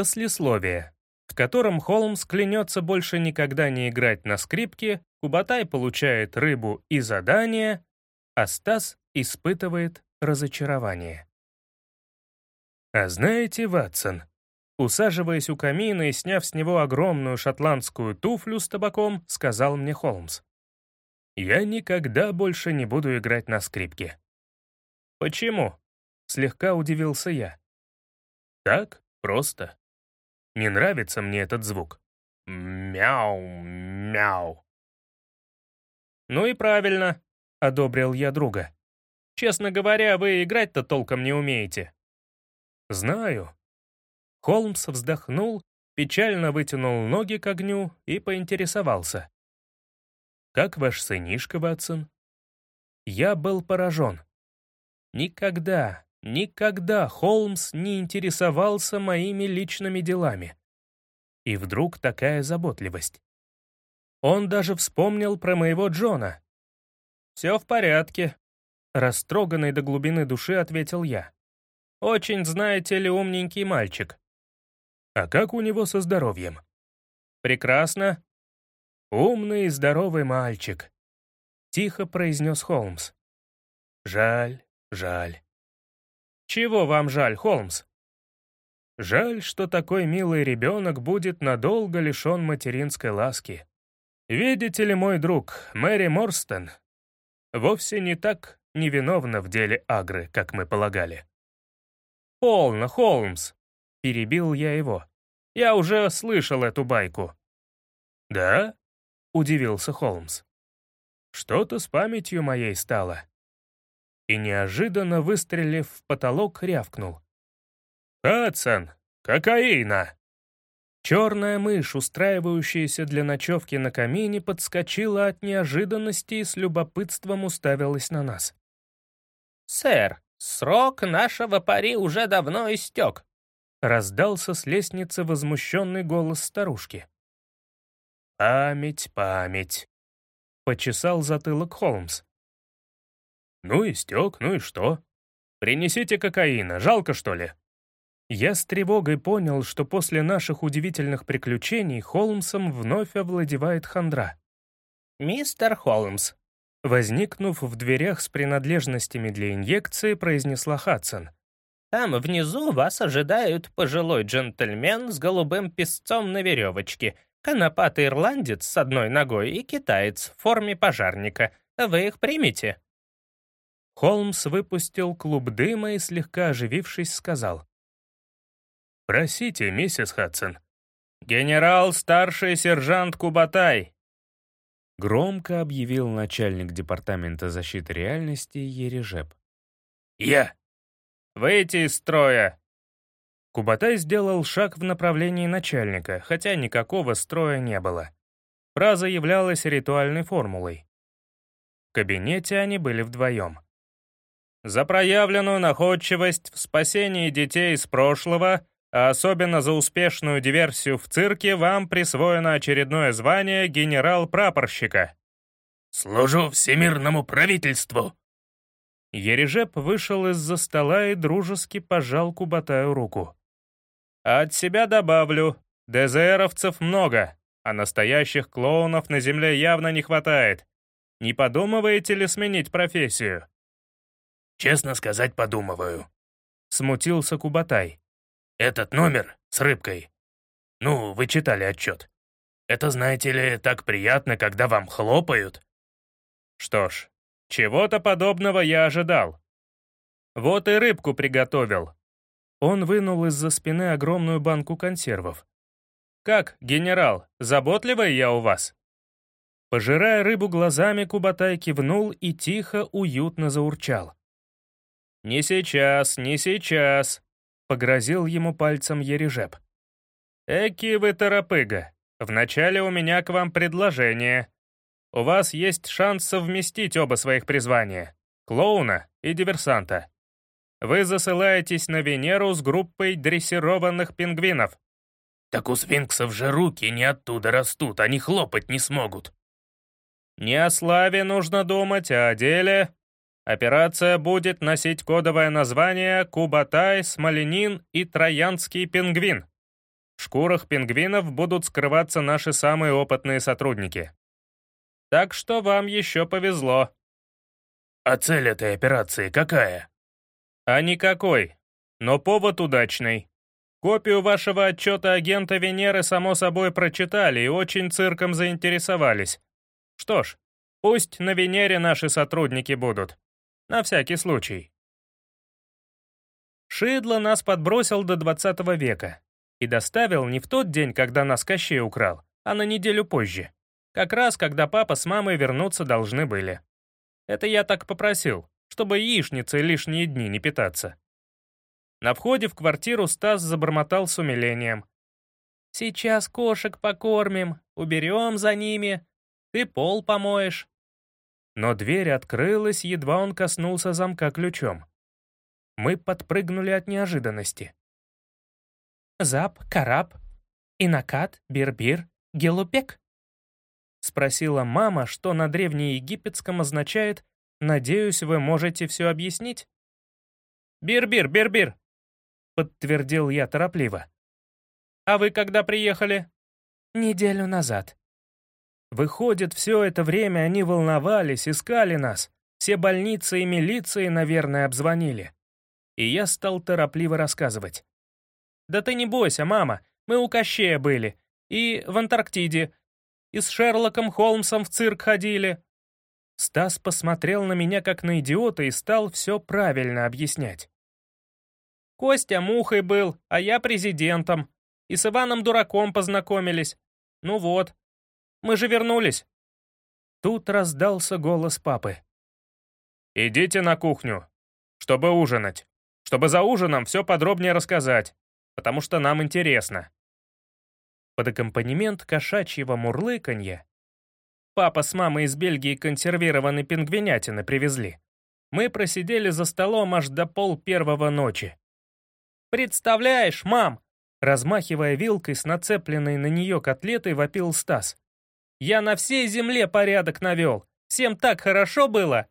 Послесловие, в котором Холмс клянется больше никогда не играть на скрипке, Кубатай получает рыбу и задание, а Стас испытывает разочарование. «А знаете, Ватсон, Усаживаясь у камина и сняв с него огромную шотландскую туфлю с табаком, сказал мне Холмс. «Я никогда больше не буду играть на скрипке». «Почему?» — слегка удивился я. «Так, просто. Не нравится мне этот звук. Мяу, мяу». «Ну и правильно», — одобрил я друга. «Честно говоря, вы играть-то толком не умеете». «Знаю», Холмс вздохнул, печально вытянул ноги к огню и поинтересовался. «Как ваш сынишка, Ватсон?» Я был поражен. Никогда, никогда Холмс не интересовался моими личными делами. И вдруг такая заботливость. Он даже вспомнил про моего Джона. «Все в порядке», — растроганный до глубины души ответил я. «Очень, знаете ли, умненький мальчик. А как у него со здоровьем? Прекрасно. Умный и здоровый мальчик. Тихо произнес Холмс. Жаль, жаль. Чего вам жаль, Холмс? Жаль, что такой милый ребенок будет надолго лишен материнской ласки. Видите ли, мой друг, Мэри Морстон, вовсе не так невиновна в деле Агры, как мы полагали. «Полно, Холмс!» — перебил я его. «Я уже слышал эту байку». «Да?» — удивился Холмс. «Что-то с памятью моей стало». И неожиданно, выстрелив в потолок, рявкнул. «Хадсон! Кокаина!» Черная мышь, устраивающаяся для ночевки на камине, подскочила от неожиданности и с любопытством уставилась на нас. «Сэр, срок нашего пари уже давно истек. Раздался с лестницы возмущенный голос старушки. «Память, память», — почесал затылок Холмс. «Ну, истек, ну и что? Принесите кокаина, жалко, что ли?» Я с тревогой понял, что после наших удивительных приключений Холмсом вновь овладевает хандра. «Мистер Холмс», возникнув в дверях с принадлежностями для инъекции, произнесла Хадсон. Там внизу вас ожидают пожилой джентльмен с голубым песцом на веревочке, конопатый ирландец с одной ногой и китаец в форме пожарника. Вы их примете?» Холмс выпустил клуб дыма и, слегка оживившись, сказал. «Просите, миссис Хадсон». «Генерал старший сержант Кубатай!» Громко объявил начальник департамента защиты реальности Ережеп. «Я!» Выйти из строя!» Кубатай сделал шаг в направлении начальника, хотя никакого строя не было. Фраза являлась ритуальной формулой. В кабинете они были вдвоем. «За проявленную находчивость в спасении детей из прошлого, а особенно за успешную диверсию в цирке, вам присвоено очередное звание генерал-прапорщика». «Служу всемирному правительству!» Ережеп вышел из-за стола и дружески пожал Кубатаю руку. «От себя добавлю, ДЗРовцев много, а настоящих клоунов на земле явно не хватает. Не подумываете ли сменить профессию?» «Честно сказать, подумываю», — смутился Кубатай. «Этот номер с рыбкой. Ну, вы читали отчет. Это, знаете ли, так приятно, когда вам хлопают». «Что ж, чего-то подобного я ожидал. Вот и рыбку приготовил. Он вынул из-за спины огромную банку консервов. «Как, генерал, заботливый я у вас?» Пожирая рыбу глазами, Кубатай кивнул и тихо, уютно заурчал. «Не сейчас, не сейчас», — погрозил ему пальцем Ережеп. «Эки вы торопыга. Вначале у меня к вам предложение. У вас есть шанс совместить оба своих призвания — клоуна и диверсанта. Вы засылаетесь на Венеру с группой дрессированных пингвинов. Так у сфинксов же руки не оттуда растут, они хлопать не смогут. Не о славе нужно думать, а о деле. Операция будет носить кодовое название «Кубатай, Смоленин и Троянский пингвин». В шкурах пингвинов будут скрываться наши самые опытные сотрудники. Так что вам еще повезло. А цель этой операции какая? А никакой. Но повод удачный. Копию вашего отчета агента Венеры, само собой, прочитали и очень цирком заинтересовались. Что ж, пусть на Венере наши сотрудники будут. На всякий случай. Шидло нас подбросил до 20 века и доставил не в тот день, когда нас Кощей украл, а на неделю позже. Как раз, когда папа с мамой вернуться должны были. Это я так попросил, чтобы яичницей лишние дни не питаться. На входе в квартиру Стас забормотал с умилением. «Сейчас кошек покормим, уберем за ними, ты пол помоешь». Но дверь открылась, едва он коснулся замка ключом. Мы подпрыгнули от неожиданности. «Зап, караб, инакат, бирбир, гелупек?» Спросила мама, что на древнеегипетском означает «Надеюсь, вы можете все объяснить?» «Бир-бир, бир-бир!» подтвердил я торопливо. «А вы когда приехали?» «Неделю назад». Выходит, все это время они волновались, искали нас. Все больницы и милиции, наверное, обзвонили. И я стал торопливо рассказывать. «Да ты не бойся, мама, мы у Кощея были. И в Антарктиде. И с Шерлоком Холмсом в цирк ходили». Стас посмотрел на меня как на идиота и стал все правильно объяснять. Костя мухой был, а я президентом. И с Иваном Дураком познакомились. Ну вот. Мы же вернулись. Тут раздался голос папы. «Идите на кухню, чтобы ужинать. Чтобы за ужином все подробнее рассказать, потому что нам интересно». Под аккомпанемент кошачьего мурлыканья папа с мамой из Бельгии консервированной пингвинятины привезли. Мы просидели за столом аж до пол первого ночи. «Представляешь, мам!» Размахивая вилкой с нацепленной на нее котлетой, вопил Стас. «Я на всей земле порядок навел. Всем так хорошо было!»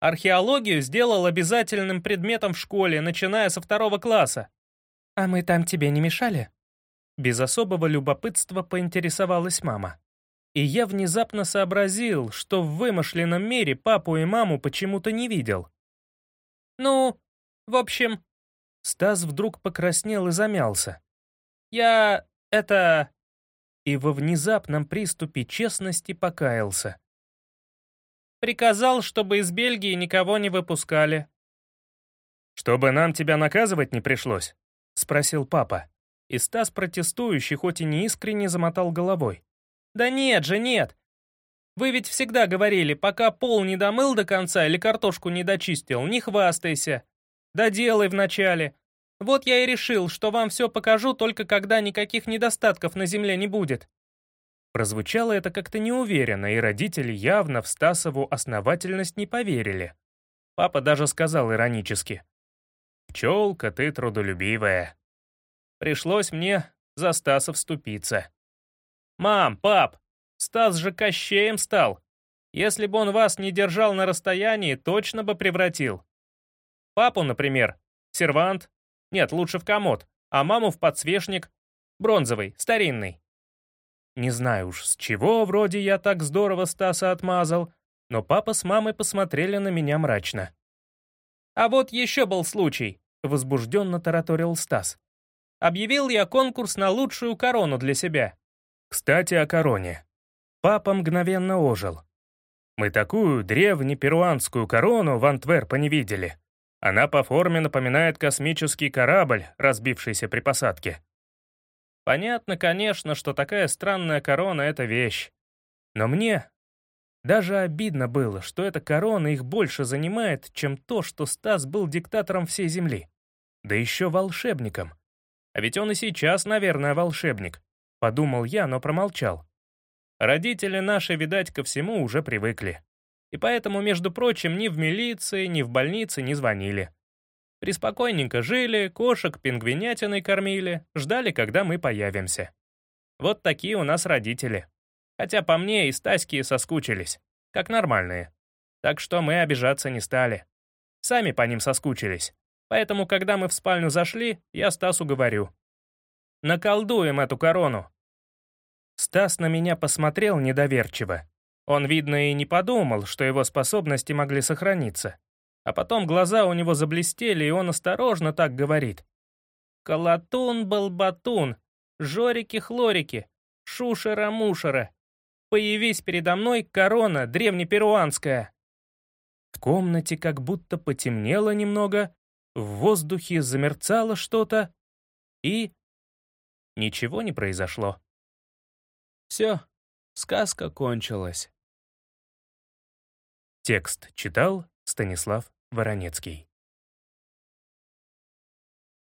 Археологию сделал обязательным предметом в школе, начиная со второго класса. «А мы там тебе не мешали?» Без особого любопытства поинтересовалась мама. И я внезапно сообразил, что в вымышленном мире папу и маму почему-то не видел. «Ну, в общем, Стас вдруг покраснел и замялся. «Я... это...» И во внезапном приступе честности покаялся. «Приказал, чтобы из Бельгии никого не выпускали». «Чтобы нам тебя наказывать не пришлось?» — спросил папа. И Стас, протестующий, хоть и не искренне, замотал головой. «Да нет же, нет! Вы ведь всегда говорили, пока пол не домыл до конца или картошку не дочистил, не хвастайся. Доделай вначале. Вот я и решил, что вам все покажу только когда никаких недостатков на земле не будет». Прозвучало это как-то неуверенно, и родители явно в Стасову основательность не поверили. Папа даже сказал иронически. «Пчелка, ты трудолюбивая». Пришлось мне за Стаса вступиться. «Мам, пап, Стас же Кощеем стал. Если бы он вас не держал на расстоянии, точно бы превратил. Папу, например, сервант, нет, лучше в комод, а маму в подсвечник, бронзовый, старинный. Не знаю уж, с чего вроде я так здорово Стаса отмазал, но папа с мамой посмотрели на меня мрачно. «А вот еще был случай», — возбужденно тараторил Стас. «Объявил я конкурс на лучшую корону для себя». Кстати, о короне. Папа мгновенно ожил. Мы такую древнеперуанскую корону в Антверпе не видели. Она по форме напоминает космический корабль, разбившийся при посадке. Понятно, конечно, что такая странная корона — это вещь. Но мне даже обидно было, что эта корона их больше занимает, чем то, что Стас был диктатором всей Земли. Да еще волшебником. А ведь он и сейчас, наверное, волшебник. Подумал я, но промолчал. Родители наши, видать, ко всему уже привыкли. И поэтому, между прочим, ни в милиции, ни в больнице не звонили. Приспокойненько жили, кошек пингвинятиной кормили, ждали, когда мы появимся. Вот такие у нас родители. Хотя по мне и Стаськи соскучились, как нормальные. Так что мы обижаться не стали. Сами по ним соскучились. Поэтому, когда мы в спальню зашли, я Стасу говорю. Наколдуем эту корону!» Стас на меня посмотрел недоверчиво. Он, видно, и не подумал, что его способности могли сохраниться. А потом глаза у него заблестели, и он осторожно так говорит. «Колотун, балбатун, жорики-хлорики, шушера-мушера, появись передо мной корона древнеперуанская». В комнате как будто потемнело немного, в воздухе замерцало что-то, и... Ничего не произошло. Все, сказка кончилась. Текст читал Станислав Воронецкий.